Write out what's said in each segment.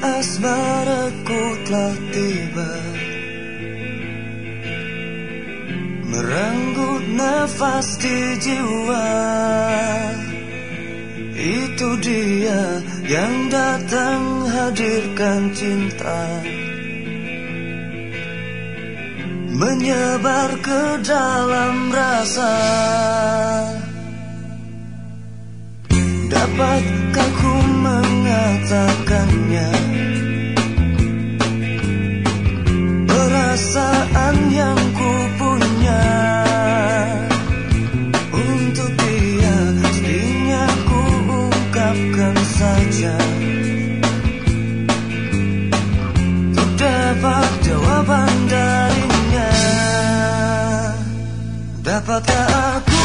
asmaraku telah tiba. Merenggut nafas di jiwa. Itu dia yang datang hadirkan cinta. Menyebar ke dalam rasa. Dapat jawaban darinya Dapatkah aku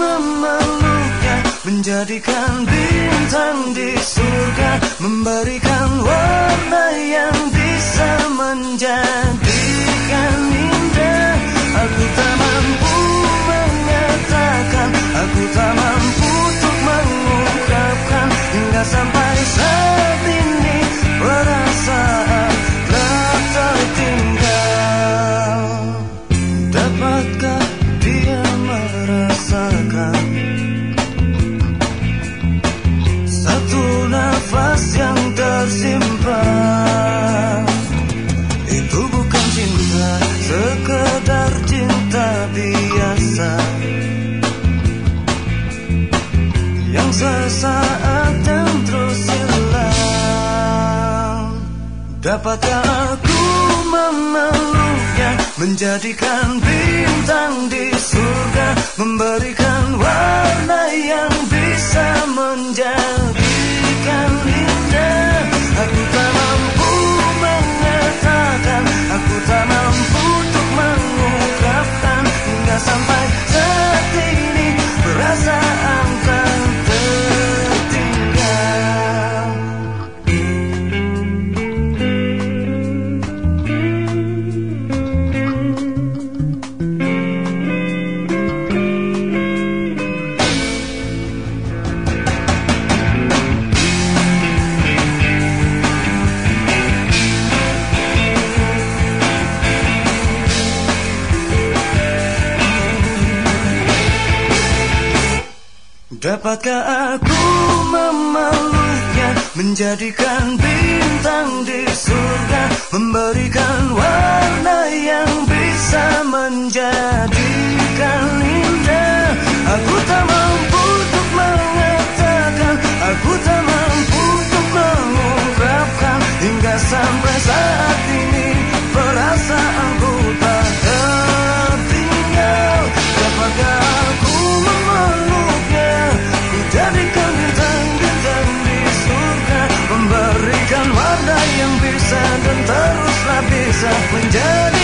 memeluknya Menjadikan bintang di surga Memberikan warna Dapatkah aku memeluknya Menjadikan bintang di surga Memberikan Dapatkah aku memeluknya Menjadikan bintang di surga Memberikan warna yang bisa menjadi up and